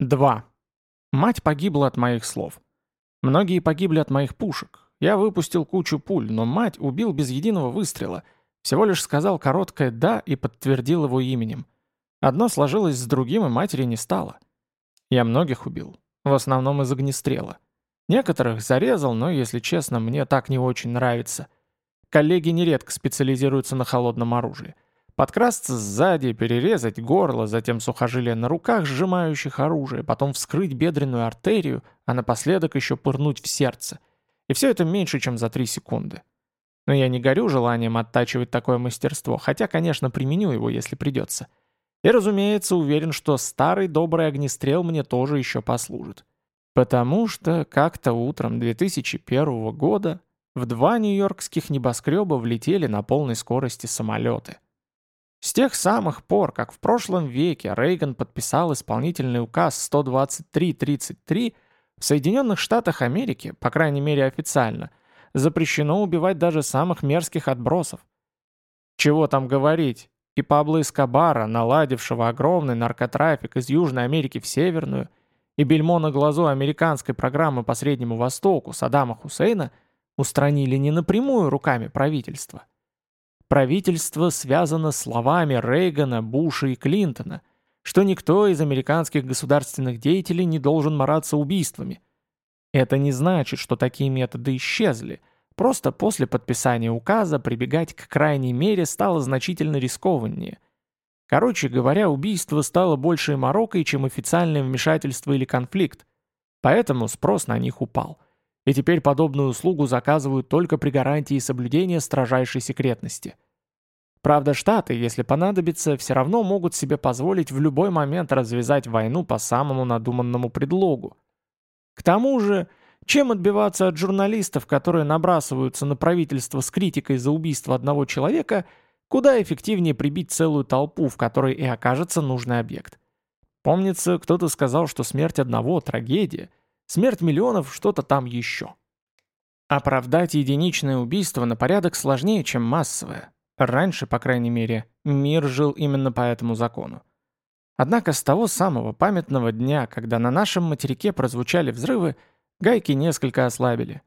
2. Мать погибла от моих слов. Многие погибли от моих пушек. Я выпустил кучу пуль, но мать убил без единого выстрела. Всего лишь сказал короткое «да» и подтвердил его именем. Одно сложилось с другим, и матери не стало. Я многих убил. В основном из огнестрела. Некоторых зарезал, но, если честно, мне так не очень нравится. Коллеги нередко специализируются на холодном оружии. Подкрасться сзади, перерезать горло, затем сухожилия на руках, сжимающих оружие, потом вскрыть бедренную артерию, а напоследок еще пырнуть в сердце. И все это меньше, чем за три секунды. Но я не горю желанием оттачивать такое мастерство, хотя, конечно, применю его, если придется. И, разумеется, уверен, что старый добрый огнестрел мне тоже еще послужит. Потому что как-то утром 2001 года в два нью-йоркских небоскреба влетели на полной скорости самолеты. С тех самых пор, как в прошлом веке Рейган подписал исполнительный указ 123.33, в Соединенных Штатах Америки, по крайней мере официально, запрещено убивать даже самых мерзких отбросов. Чего там говорить, и Пабло Эскобара, наладившего огромный наркотрафик из Южной Америки в Северную, и бельмо на глазу американской программы по Среднему Востоку Саддама Хусейна устранили не напрямую руками правительства. Правительство связано словами Рейгана, Буша и Клинтона, что никто из американских государственных деятелей не должен мараться убийствами. Это не значит, что такие методы исчезли – Просто после подписания указа прибегать к крайней мере стало значительно рискованнее. Короче говоря, убийство стало большей морокой, чем официальное вмешательство или конфликт. Поэтому спрос на них упал. И теперь подобную услугу заказывают только при гарантии соблюдения строжайшей секретности. Правда, Штаты, если понадобится, все равно могут себе позволить в любой момент развязать войну по самому надуманному предлогу. К тому же, чем отбиваться от журналистов, которые набрасываются на правительство с критикой за убийство одного человека, куда эффективнее прибить целую толпу, в которой и окажется нужный объект. Помнится, кто-то сказал, что смерть одного – трагедия, смерть миллионов – что-то там еще. Оправдать единичное убийство на порядок сложнее, чем массовое. Раньше, по крайней мере, мир жил именно по этому закону. Однако с того самого памятного дня, когда на нашем материке прозвучали взрывы, Гайки несколько ослабили.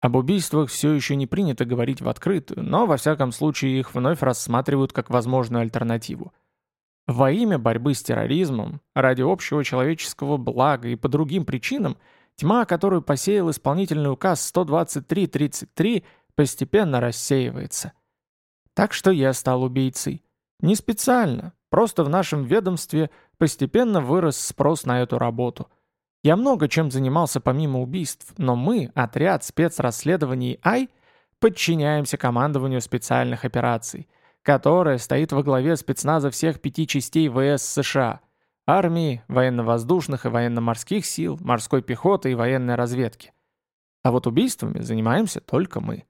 Об убийствах все еще не принято говорить в открытую, но во всяком случае их вновь рассматривают как возможную альтернативу. Во имя борьбы с терроризмом, ради общего человеческого блага и по другим причинам, тьма, которую посеял исполнительный указ 123.33, постепенно рассеивается. Так что я стал убийцей. Не специально, просто в нашем ведомстве постепенно вырос спрос на эту работу – я много чем занимался помимо убийств, но мы, отряд спецрасследований АЙ, подчиняемся командованию специальных операций, которое стоит во главе спецназа всех пяти частей ВС США, армии, военно-воздушных и военно-морских сил, морской пехоты и военной разведки. А вот убийствами занимаемся только мы.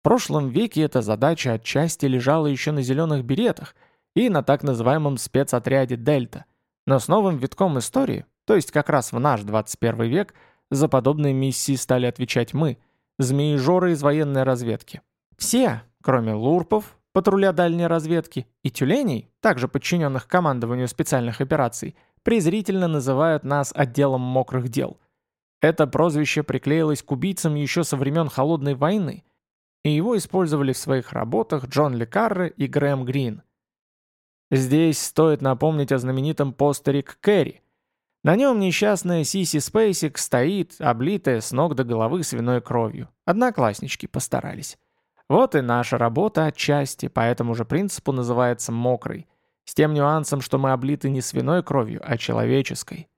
В прошлом веке эта задача отчасти лежала еще на зеленых беретах и на так называемом спецотряде «Дельта», но с новым витком истории то есть как раз в наш 21 век за подобные миссии стали отвечать мы, змеи-жоры из военной разведки. Все, кроме лурпов, патруля дальней разведки, и тюленей, также подчиненных командованию специальных операций, презрительно называют нас отделом мокрых дел. Это прозвище приклеилось к убийцам еще со времен Холодной войны, и его использовали в своих работах Джон Лекарре и Грэм Грин. Здесь стоит напомнить о знаменитом постере к Кэрри, на нем несчастная Сиси Спейсик стоит, облитая с ног до головы свиной кровью. Однокласснички постарались. Вот и наша работа отчасти, по этому же принципу называется «мокрой», с тем нюансом, что мы облиты не свиной кровью, а человеческой.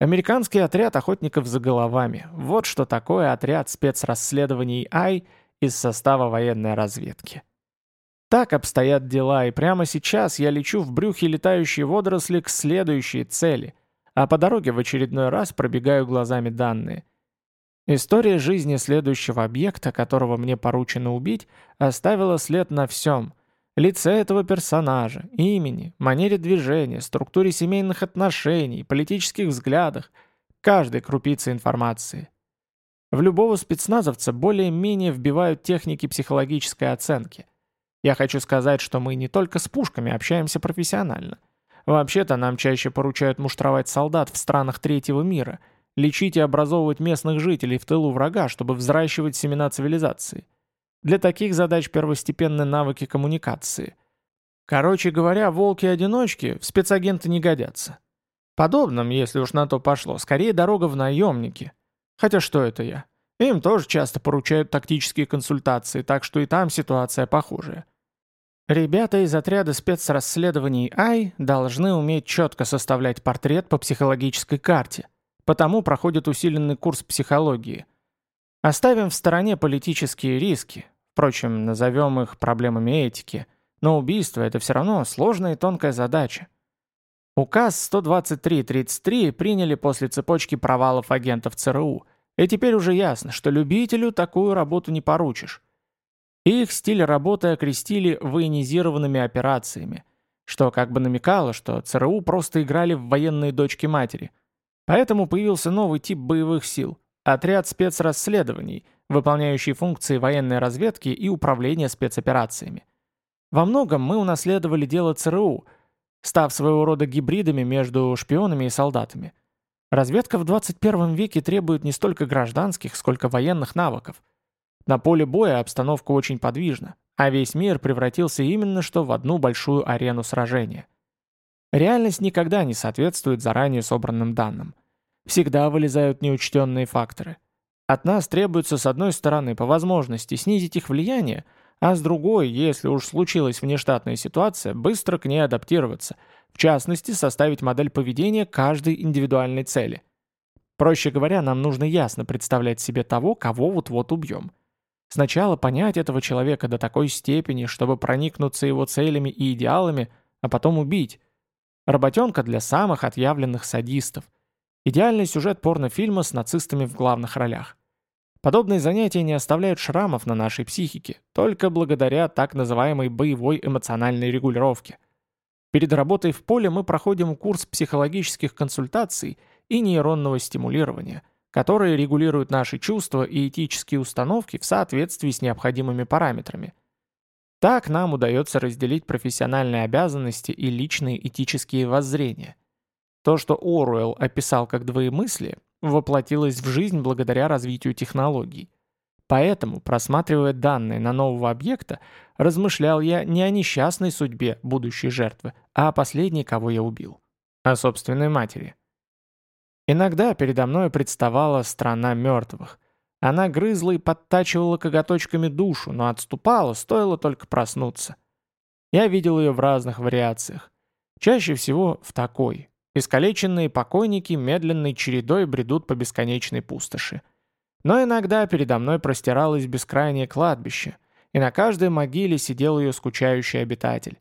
Американский отряд охотников за головами. Вот что такое отряд спецрасследований АЙ из состава военной разведки. Так обстоят дела, и прямо сейчас я лечу в брюхе летающей водоросли к следующей цели — а по дороге в очередной раз пробегаю глазами данные. История жизни следующего объекта, которого мне поручено убить, оставила след на всем. Лице этого персонажа, имени, манере движения, структуре семейных отношений, политических взглядах, каждой крупице информации. В любого спецназовца более-менее вбивают техники психологической оценки. Я хочу сказать, что мы не только с пушками общаемся профессионально – Вообще-то нам чаще поручают муштровать солдат в странах третьего мира, лечить и образовывать местных жителей в тылу врага, чтобы взращивать семена цивилизации. Для таких задач первостепенны навыки коммуникации. Короче говоря, волки-одиночки в спецагенты не годятся. Подобным, если уж на то пошло, скорее дорога в наемники. Хотя что это я? Им тоже часто поручают тактические консультации, так что и там ситуация похожая. Ребята из отряда спецрасследований АЙ должны уметь четко составлять портрет по психологической карте, потому проходят усиленный курс психологии. Оставим в стороне политические риски, впрочем, назовем их проблемами этики, но убийство – это все равно сложная и тонкая задача. Указ 123.33 приняли после цепочки провалов агентов ЦРУ, и теперь уже ясно, что любителю такую работу не поручишь. Их стиль работы окрестили военизированными операциями, что как бы намекало, что ЦРУ просто играли в военные дочки матери. Поэтому появился новый тип боевых сил – отряд спецрасследований, выполняющий функции военной разведки и управления спецоперациями. Во многом мы унаследовали дело ЦРУ, став своего рода гибридами между шпионами и солдатами. Разведка в 21 веке требует не столько гражданских, сколько военных навыков – на поле боя обстановка очень подвижна, а весь мир превратился именно что в одну большую арену сражения. Реальность никогда не соответствует заранее собранным данным. Всегда вылезают неучтенные факторы. От нас требуется с одной стороны по возможности снизить их влияние, а с другой, если уж случилась внештатная ситуация, быстро к ней адаптироваться, в частности, составить модель поведения каждой индивидуальной цели. Проще говоря, нам нужно ясно представлять себе того, кого вот-вот убьем – Сначала понять этого человека до такой степени, чтобы проникнуться его целями и идеалами, а потом убить. Работенка для самых отъявленных садистов. Идеальный сюжет порнофильма с нацистами в главных ролях. Подобные занятия не оставляют шрамов на нашей психике, только благодаря так называемой боевой эмоциональной регулировке. Перед работой в поле мы проходим курс психологических консультаций и нейронного стимулирования – которые регулируют наши чувства и этические установки в соответствии с необходимыми параметрами. Так нам удается разделить профессиональные обязанности и личные этические воззрения. То, что Оруэлл описал как двоемыслие, воплотилось в жизнь благодаря развитию технологий. Поэтому, просматривая данные на нового объекта, размышлял я не о несчастной судьбе будущей жертвы, а о последней, кого я убил. О собственной матери. Иногда передо мной представала страна мертвых. Она грызла и подтачивала коготочками душу, но отступала, стоило только проснуться. Я видел ее в разных вариациях. Чаще всего в такой. Искалеченные покойники медленной чередой бредут по бесконечной пустоши. Но иногда передо мной простиралось бескрайнее кладбище, и на каждой могиле сидел ее скучающий обитатель.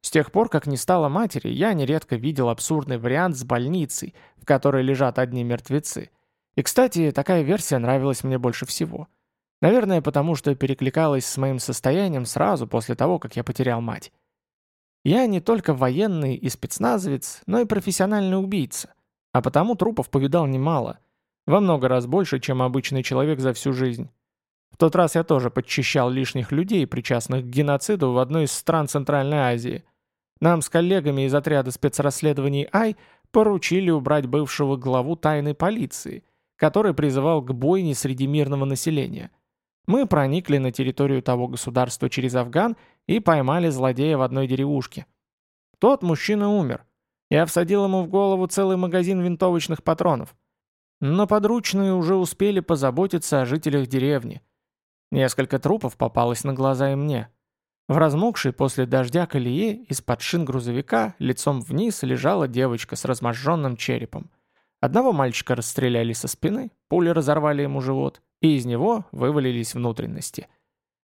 С тех пор, как не стало матери, я нередко видел абсурдный вариант с больницей, в которой лежат одни мертвецы. И, кстати, такая версия нравилась мне больше всего. Наверное, потому что перекликалась с моим состоянием сразу после того, как я потерял мать. Я не только военный и спецназовец, но и профессиональный убийца. А потому трупов повидал немало. Во много раз больше, чем обычный человек за всю жизнь. В тот раз я тоже подчищал лишних людей, причастных к геноциду в одной из стран Центральной Азии. Нам с коллегами из отряда спецрасследований Ай поручили убрать бывшего главу тайной полиции, который призывал к бойне среди мирного населения. Мы проникли на территорию того государства через Афган и поймали злодея в одной деревушке. Тот мужчина умер. Я всадил ему в голову целый магазин винтовочных патронов. Но подручные уже успели позаботиться о жителях деревни. Несколько трупов попалось на глаза и мне. В размокшей после дождя колее из-под шин грузовика лицом вниз лежала девочка с разможженным черепом. Одного мальчика расстреляли со спины, пули разорвали ему живот, и из него вывалились внутренности.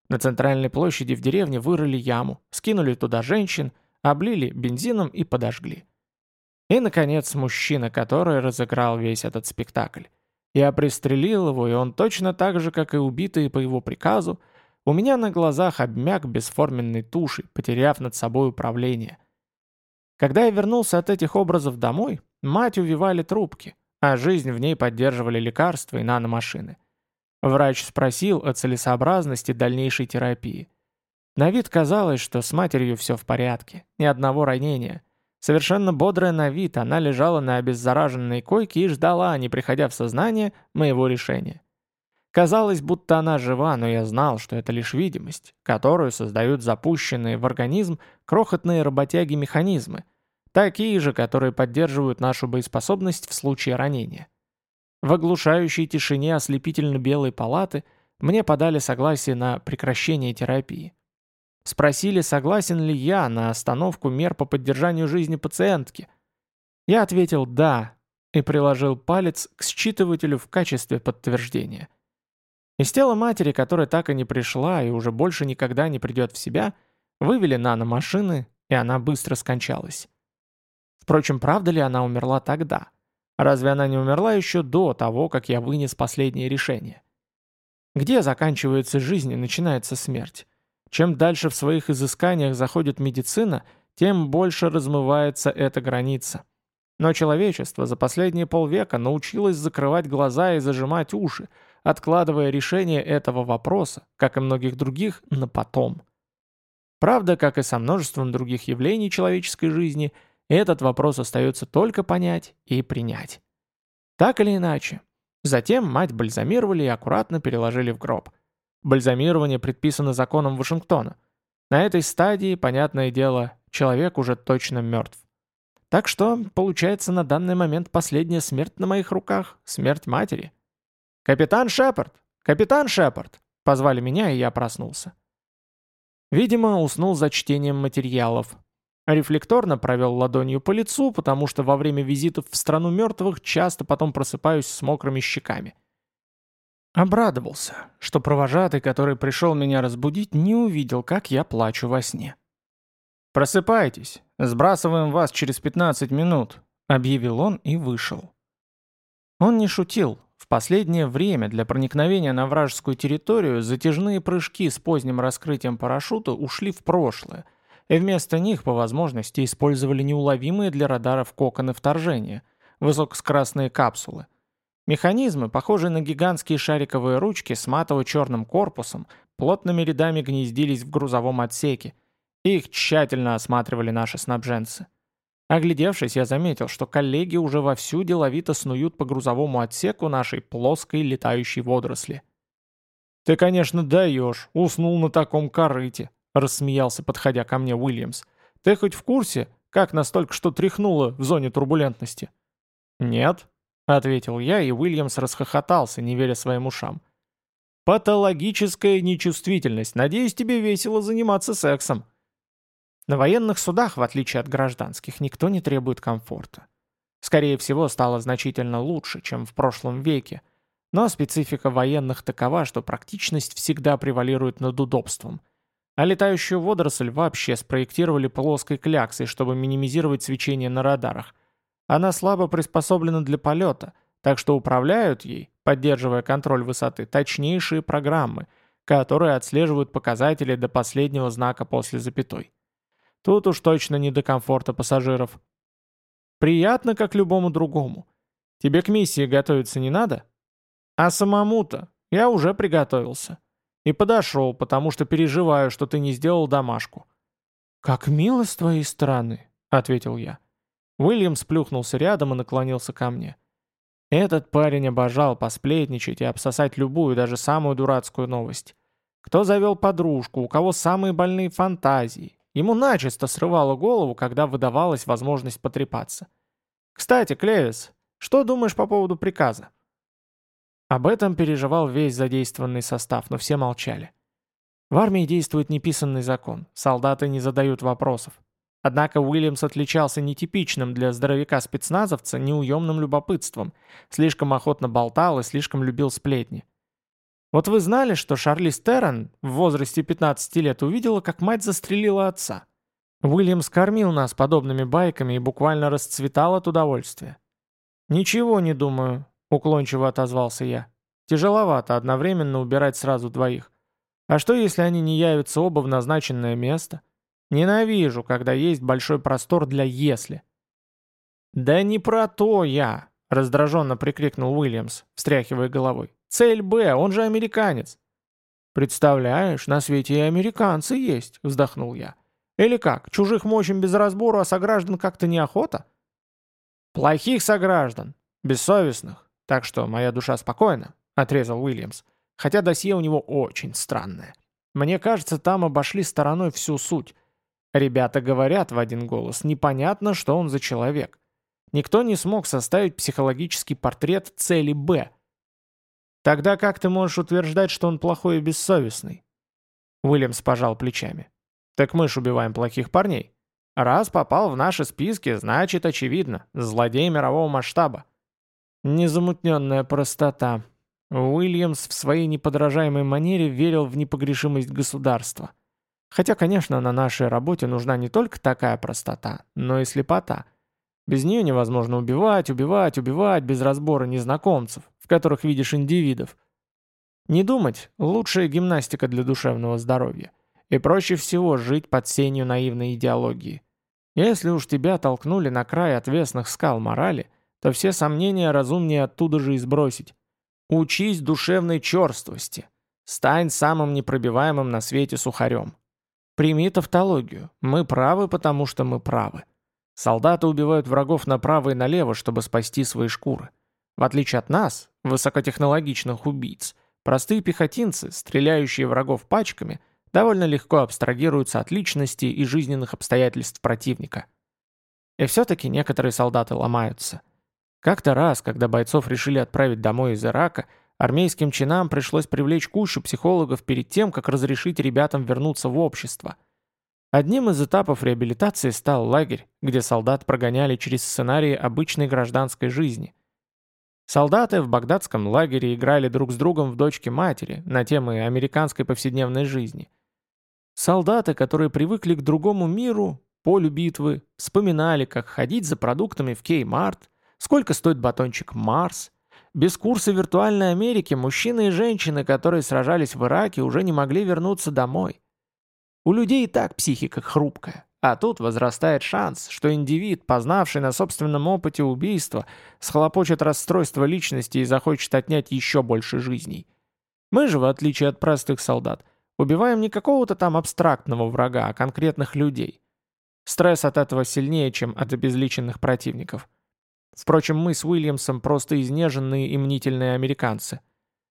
На центральной площади в деревне вырыли яму, скинули туда женщин, облили бензином и подожгли. И, наконец, мужчина, который разыграл весь этот спектакль. Я пристрелил его, и он точно так же, как и убитый по его приказу, у меня на глазах обмяк бесформенной туши, потеряв над собой управление. Когда я вернулся от этих образов домой, мать увивали трубки, а жизнь в ней поддерживали лекарства и наномашины. Врач спросил о целесообразности дальнейшей терапии. На вид казалось, что с матерью все в порядке, ни одного ранения. Совершенно бодрая на вид, она лежала на обеззараженной койке и ждала, не приходя в сознание, моего решения. Казалось, будто она жива, но я знал, что это лишь видимость, которую создают запущенные в организм крохотные работяги-механизмы, такие же, которые поддерживают нашу боеспособность в случае ранения. В оглушающей тишине ослепительно-белой палаты мне подали согласие на прекращение терапии. Спросили, согласен ли я на остановку мер по поддержанию жизни пациентки. Я ответил «да» и приложил палец к считывателю в качестве подтверждения. Из тела матери, которая так и не пришла и уже больше никогда не придет в себя, вывели наномашины, и она быстро скончалась. Впрочем, правда ли она умерла тогда? Разве она не умерла еще до того, как я вынес последнее решение? Где заканчивается жизнь и начинается смерть? Чем дальше в своих изысканиях заходит медицина, тем больше размывается эта граница. Но человечество за последние полвека научилось закрывать глаза и зажимать уши, откладывая решение этого вопроса, как и многих других, на потом. Правда, как и со множеством других явлений человеческой жизни, этот вопрос остается только понять и принять. Так или иначе. Затем мать бальзамировали и аккуратно переложили в гроб. Бальзамирование предписано законом Вашингтона. На этой стадии, понятное дело, человек уже точно мертв. Так что, получается, на данный момент последняя смерть на моих руках – смерть матери. «Капитан Шепард! Капитан Шепард!» – позвали меня, и я проснулся. Видимо, уснул за чтением материалов. Рефлекторно провел ладонью по лицу, потому что во время визитов в страну мертвых часто потом просыпаюсь с мокрыми щеками – Обрадовался, что провожатый, который пришел меня разбудить, не увидел, как я плачу во сне. «Просыпайтесь, сбрасываем вас через 15 минут», — объявил он и вышел. Он не шутил. В последнее время для проникновения на вражескую территорию затяжные прыжки с поздним раскрытием парашюта ушли в прошлое, и вместо них по возможности использовали неуловимые для радаров коконы вторжения, высокоскоростные капсулы — Механизмы, похожие на гигантские шариковые ручки с матово-черным корпусом, плотными рядами гнездились в грузовом отсеке. Их тщательно осматривали наши снабженцы. Оглядевшись, я заметил, что коллеги уже вовсю деловито снуют по грузовому отсеку нашей плоской летающей водоросли. «Ты, конечно, даешь, уснул на таком корыте», — рассмеялся, подходя ко мне Уильямс. «Ты хоть в курсе, как нас только что тряхнуло в зоне турбулентности?» «Нет», Ответил я, и Уильямс расхохотался, не веря своим ушам. «Патологическая нечувствительность. Надеюсь, тебе весело заниматься сексом». На военных судах, в отличие от гражданских, никто не требует комфорта. Скорее всего, стало значительно лучше, чем в прошлом веке, но специфика военных такова, что практичность всегда превалирует над удобством. А летающую водоросль вообще спроектировали плоской кляксой, чтобы минимизировать свечение на радарах – она слабо приспособлена для полета, так что управляют ей, поддерживая контроль высоты, точнейшие программы, которые отслеживают показатели до последнего знака после запятой. Тут уж точно не до комфорта пассажиров. Приятно, как любому другому. Тебе к миссии готовиться не надо? А самому-то я уже приготовился. И подошел, потому что переживаю, что ты не сделал домашку. «Как мило с твоей стороны», — ответил я. Уильям сплюхнулся рядом и наклонился ко мне. Этот парень обожал посплетничать и обсосать любую, даже самую дурацкую новость. Кто завел подружку, у кого самые больные фантазии. Ему начисто срывало голову, когда выдавалась возможность потрепаться. «Кстати, Клевис, что думаешь по поводу приказа?» Об этом переживал весь задействованный состав, но все молчали. В армии действует неписанный закон. Солдаты не задают вопросов. Однако Уильямс отличался нетипичным для здоровяка-спецназовца неуемным любопытством, слишком охотно болтал и слишком любил сплетни. Вот вы знали, что Шарли Стерн в возрасте 15 лет увидела, как мать застрелила отца? Уильямс кормил нас подобными байками и буквально расцветал от удовольствия. «Ничего не думаю», — уклончиво отозвался я. «Тяжеловато одновременно убирать сразу двоих. А что, если они не явятся оба в назначенное место? Ненавижу, когда есть большой простор для «если». «Да не про то я!» — раздраженно прикрикнул Уильямс, встряхивая головой. «Цель Б, он же американец!» «Представляешь, на свете и американцы есть!» — вздохнул я. Или как, чужих мочим без разбору, а сограждан как-то неохота? Плохих сограждан, бессовестных, так что моя душа спокойна, отрезал Уильямс, хотя досье у него очень странное. Мне кажется, там обошли стороной всю суть. Ребята говорят в один голос, непонятно, что он за человек. Никто не смог составить психологический портрет цели «Б». Тогда как ты можешь утверждать, что он плохой и бессовестный? Уильямс пожал плечами. Так мы ж убиваем плохих парней. Раз попал в наши списки, значит, очевидно, злодей мирового масштаба. Незамутненная простота. Уильямс в своей неподражаемой манере верил в непогрешимость государства. Хотя, конечно, на нашей работе нужна не только такая простота, но и слепота – без нее невозможно убивать, убивать, убивать без разбора незнакомцев, в которых видишь индивидов. Не думать – лучшая гимнастика для душевного здоровья. И проще всего жить под сенью наивной идеологии. Если уж тебя толкнули на край отвесных скал морали, то все сомнения разумнее оттуда же и сбросить. Учись душевной черствости. Стань самым непробиваемым на свете сухарем. Прими тавтологию. Мы правы, потому что мы правы. Солдаты убивают врагов направо и налево, чтобы спасти свои шкуры. В отличие от нас, высокотехнологичных убийц, простые пехотинцы, стреляющие врагов пачками, довольно легко абстрагируются от личности и жизненных обстоятельств противника. И все-таки некоторые солдаты ломаются. Как-то раз, когда бойцов решили отправить домой из Ирака, армейским чинам пришлось привлечь кучу психологов перед тем, как разрешить ребятам вернуться в общество – Одним из этапов реабилитации стал лагерь, где солдат прогоняли через сценарии обычной гражданской жизни. Солдаты в багдадском лагере играли друг с другом в дочке матери на темы американской повседневной жизни. Солдаты, которые привыкли к другому миру, полю битвы, вспоминали, как ходить за продуктами в Кей-Март, сколько стоит батончик Марс. Без курса виртуальной Америки мужчины и женщины, которые сражались в Ираке, уже не могли вернуться домой. У людей и так психика хрупкая. А тут возрастает шанс, что индивид, познавший на собственном опыте убийство, схлопочет расстройство личности и захочет отнять еще больше жизней. Мы же, в отличие от простых солдат, убиваем не какого-то там абстрактного врага, а конкретных людей. Стресс от этого сильнее, чем от обезличенных противников. Впрочем, мы с Уильямсом просто изнеженные и мнительные американцы.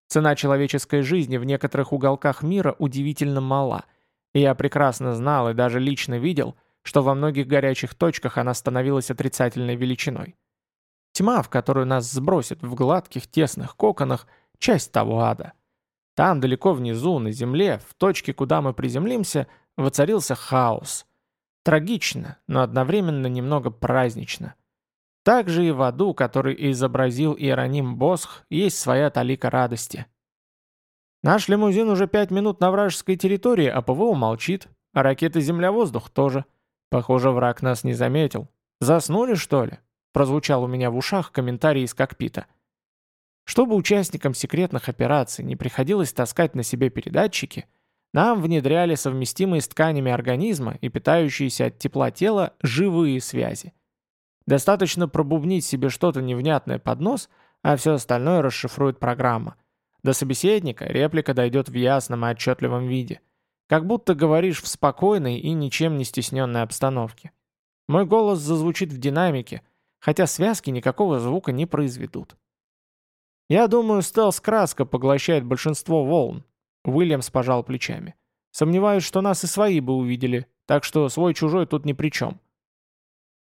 Цена человеческой жизни в некоторых уголках мира удивительно мала – я прекрасно знал и даже лично видел, что во многих горячих точках она становилась отрицательной величиной. Тьма, в которую нас сбросит в гладких тесных коконах, часть того ада. Там, далеко внизу, на земле, в точке, куда мы приземлимся, воцарился хаос. Трагично, но одновременно немного празднично. Так же и в аду, который изобразил Иероним Босх, есть своя талика радости – Наш лимузин уже пять минут на вражеской территории, а ПВО молчит, а ракеты земля-воздух тоже. Похоже, враг нас не заметил. Заснули, что ли? Прозвучал у меня в ушах комментарий из кокпита. Чтобы участникам секретных операций не приходилось таскать на себе передатчики, нам внедряли совместимые с тканями организма и питающиеся от тепла тела живые связи. Достаточно пробубнить себе что-то невнятное под нос, а все остальное расшифрует программа – до собеседника реплика дойдет в ясном и отчетливом виде. Как будто говоришь в спокойной и ничем не стесненной обстановке. Мой голос зазвучит в динамике, хотя связки никакого звука не произведут. Я думаю, стелс-краска поглощает большинство волн. Уильямс пожал плечами. Сомневаюсь, что нас и свои бы увидели, так что свой-чужой тут ни при чем.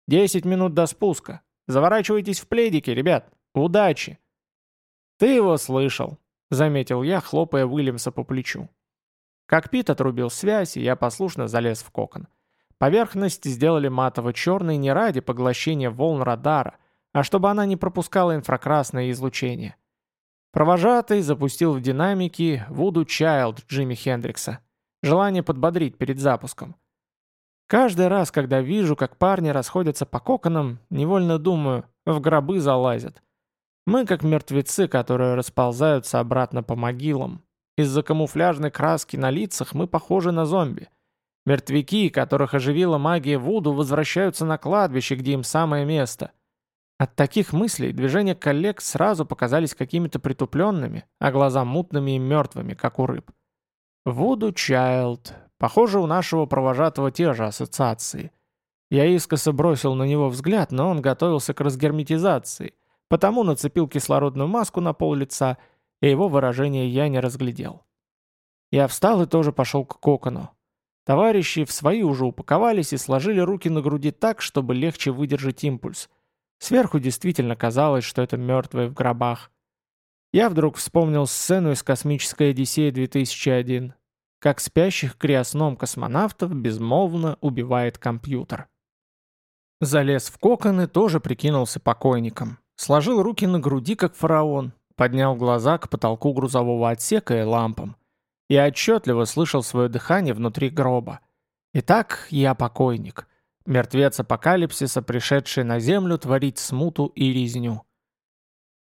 Десять минут до спуска. Заворачивайтесь в пледики, ребят. Удачи. Ты его слышал, заметил я, хлопая Уильямса по плечу. Как Пит отрубил связь, и я послушно залез в кокон. Поверхность сделали матово-черной не ради поглощения волн радара, а чтобы она не пропускала инфракрасное излучение. Провожатый запустил в динамики Вуду Чайлд Джимми Хендрикса. Желание подбодрить перед запуском. Каждый раз, когда вижу, как парни расходятся по коконам, невольно думаю, в гробы залазят. Мы как мертвецы, которые расползаются обратно по могилам. Из-за камуфляжной краски на лицах мы похожи на зомби. Мертвяки, которых оживила магия Вуду, возвращаются на кладбище, где им самое место. От таких мыслей движения коллег сразу показались какими-то притупленными, а глаза мутными и мертвыми, как у рыб. Вуду Чайлд. Похоже, у нашего провожатого те же ассоциации. Я искоса бросил на него взгляд, но он готовился к разгерметизации, потому нацепил кислородную маску на пол лица, и его выражение я не разглядел. Я встал и тоже пошел к кокону. Товарищи в свои уже упаковались и сложили руки на груди так, чтобы легче выдержать импульс. Сверху действительно казалось, что это мертвые в гробах. Я вдруг вспомнил сцену из «Космической Одиссеи-2001», как спящих криосном космонавтов безмолвно убивает компьютер. Залез в кокон и тоже прикинулся покойником. Сложил руки на груди, как фараон, поднял глаза к потолку грузового отсека и лампам. Я отчетливо слышал свое дыхание внутри гроба. Итак, я покойник. Мертвец апокалипсиса, пришедший на землю творить смуту и резню.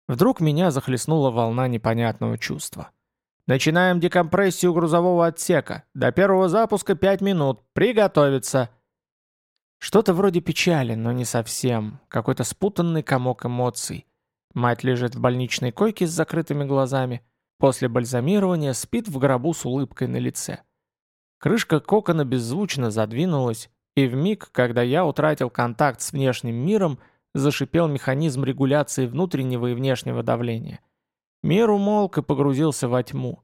Вдруг меня захлестнула волна непонятного чувства. Начинаем декомпрессию грузового отсека. До первого запуска 5 минут. Приготовиться. Что-то вроде печали, но не совсем. Какой-то спутанный комок эмоций. Мать лежит в больничной койке с закрытыми глазами. После бальзамирования спит в гробу с улыбкой на лице. Крышка кокона беззвучно задвинулась, и в миг, когда я утратил контакт с внешним миром, зашипел механизм регуляции внутреннего и внешнего давления. Мир умолк и погрузился во тьму.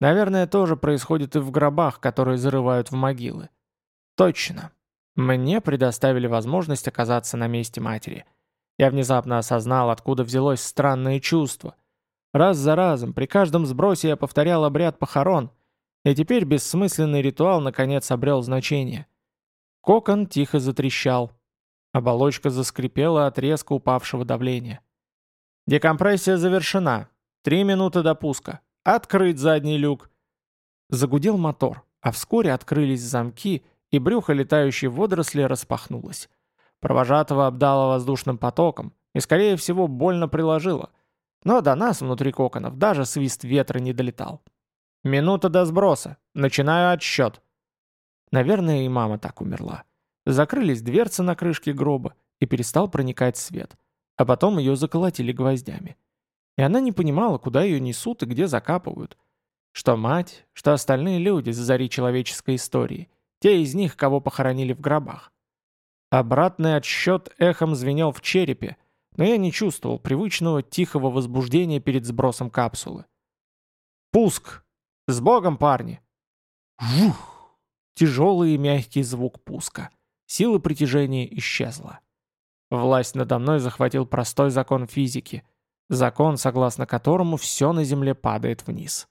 Наверное, тоже происходит и в гробах, которые зарывают в могилы. Точно. Мне предоставили возможность оказаться на месте матери. Я внезапно осознал, откуда взялось странное чувство. Раз за разом, при каждом сбросе я повторял обряд похорон, и теперь бессмысленный ритуал наконец обрел значение. Кокон тихо затрещал. Оболочка заскрипела от резко упавшего давления. «Декомпрессия завершена. Три минуты до пуска. Открыть задний люк!» Загудел мотор, а вскоре открылись замки, и брюхо летающей водоросли распахнулось. Провожатого обдало воздушным потоком и, скорее всего, больно приложило — но до нас внутри коконов даже свист ветра не долетал. «Минута до сброса. Начинаю отсчет». Наверное, и мама так умерла. Закрылись дверцы на крышке гроба, и перестал проникать свет. А потом ее заколотили гвоздями. И она не понимала, куда ее несут и где закапывают. Что мать, что остальные люди с зари человеческой истории. Те из них, кого похоронили в гробах. Обратный отсчет эхом звенел в черепе, но я не чувствовал привычного тихого возбуждения перед сбросом капсулы. «Пуск! С Богом, парни!» Жух! Тяжелый и мягкий звук пуска. Сила притяжения исчезла. Власть надо мной захватил простой закон физики. Закон, согласно которому все на Земле падает вниз.